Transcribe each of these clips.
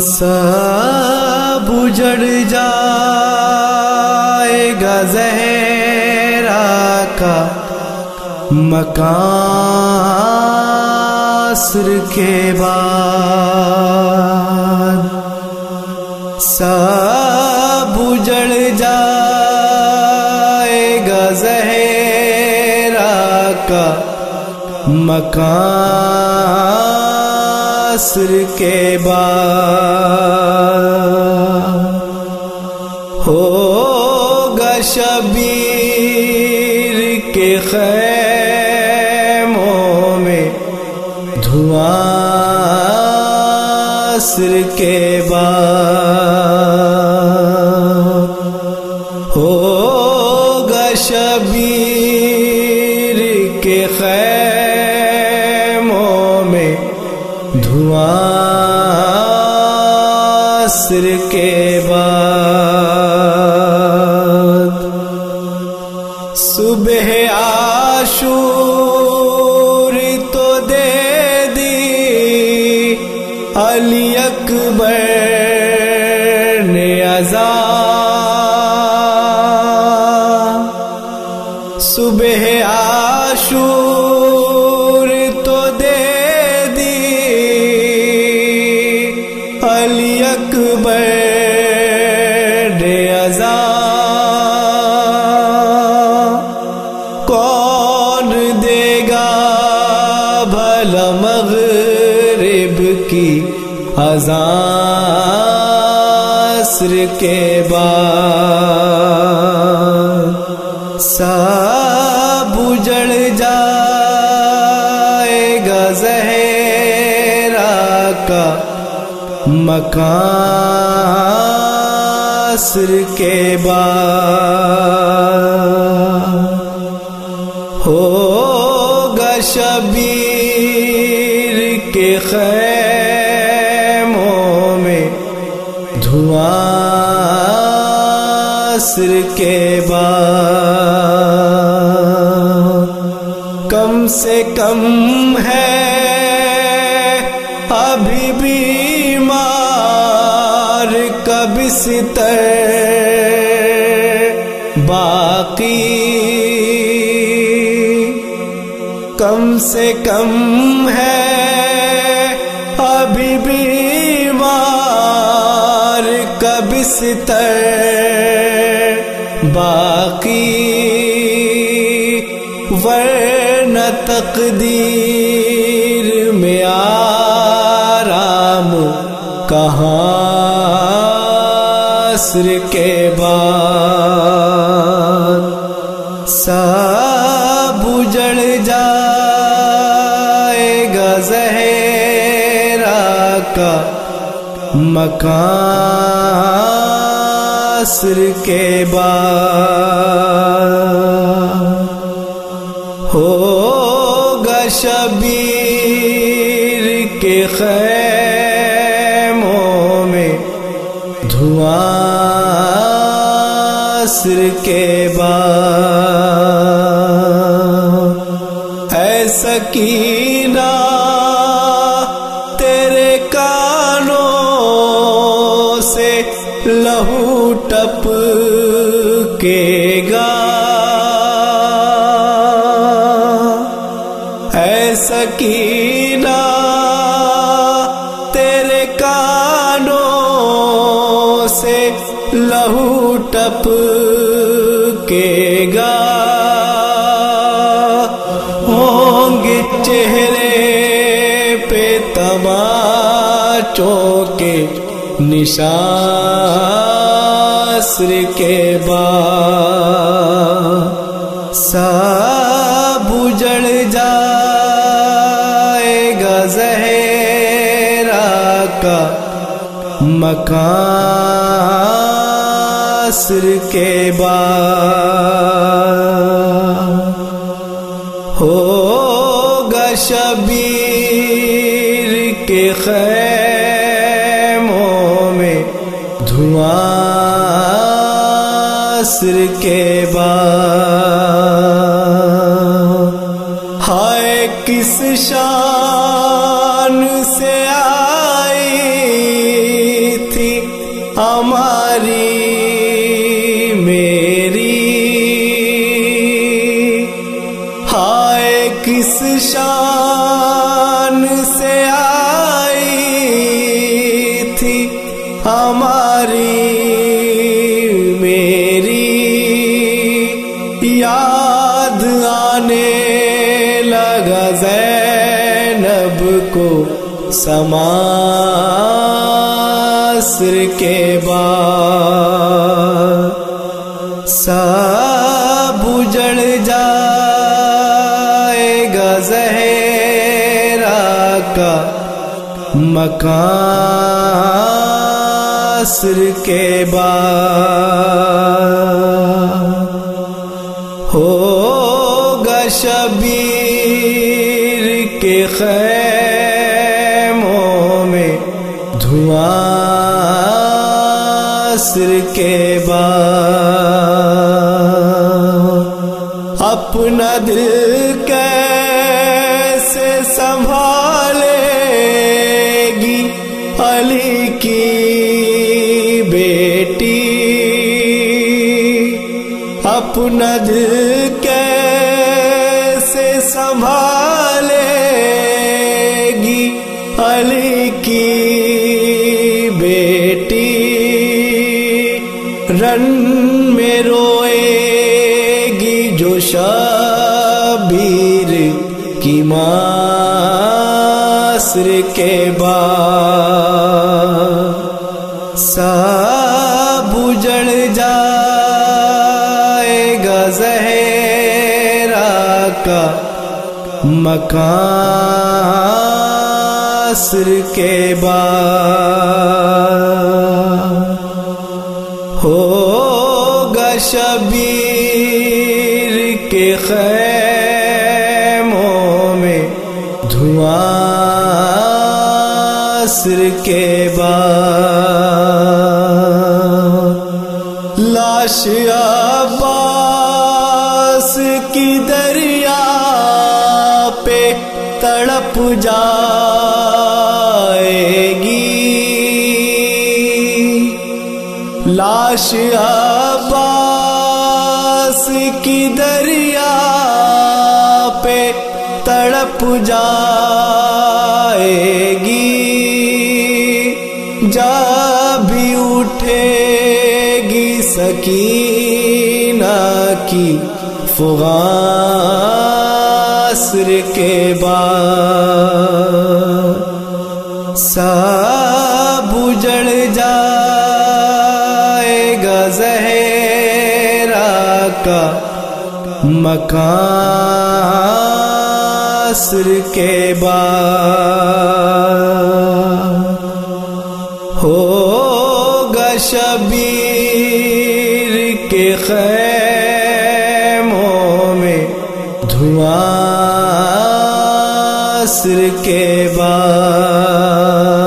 سب اجڑ جائے گا زہرا کا مکان کے بعد۔ سب مکان کے بعد ہوگا شبیر کے خیموں میں دھواں عصر کے بعد ہوگا شبیر کے خیموں دھواں کے علی اکبر ازا کون دے گا بھلا مغرب کی ازاں کے بعد سب اجڑ جائے مکان کے بعد ہوگا شبیر کے خیموں میں دھواں کے بعد کم سے کم ہے ابھی بھی کب ستر باقی کم سے کم ہے ابھی بیمار کب ستر باقی ورنہ تقدیر میں آرام کہاں عصر کے بعد سب اجڑ جائے گا زہرا کا مکان عصر کے بعد ہوگا شبیر کے خیموں دھواں کے بعد اے سکینہ تیرے کانوں سے لہو ٹپ کے گا۔ اے سکینہ تیرے کانوں سے لہو ٹپ نشاصر کے بعد سب اجڑ جائے گا زہرا کا مکان کے بعد ہوگا شبیر کے خیموں عصر کے بعد ہماری، میری یاد آنے لگا زینب کو سماسر کے بعد۔ سب اجڑ جائے گا زہرا کا مکان۔ سر کے بعد ہوگا شبیر کے خیموں میں دھواں سر کے بعد اپنا دل اپنا دل کیسے سنبھالے گی علی کی بیٹی؟ رن میں روئے گی جو شبیر کی ماسر کے بعد۔ سب کا مکان کے بعد ہوگا شبیر کے خیموں میں دھواں سر کے بعد لاش لاش کی دریا پہ تڑپ جائے گی۔ جب بھی اٹھے گی سکینہ کی فغاسر کے بعد۔ سب کا مکان سر کے بعد ہوگا شبیر کے خیموں میں دھواں سر کے بعد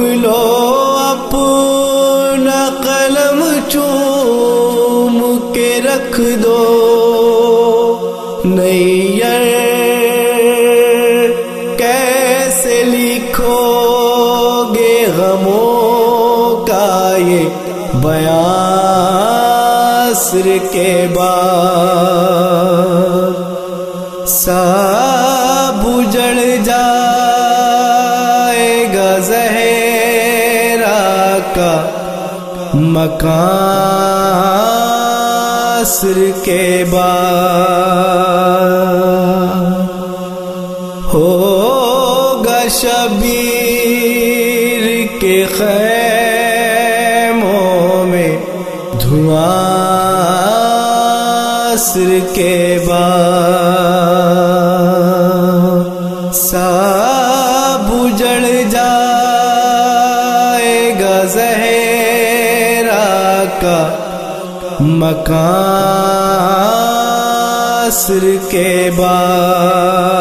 لو اپنا قلم چوم کے رکھ دو۔ نہیں کیسے لکھو گے غموں کا یہ بیان سر کے بعد؟ سب اجڑ جائے مکان سر کے بعد ہوگا شبیر کے خیموں میں دھواں سر کے بعد سب اجڑ جائے مکاسر کے بعد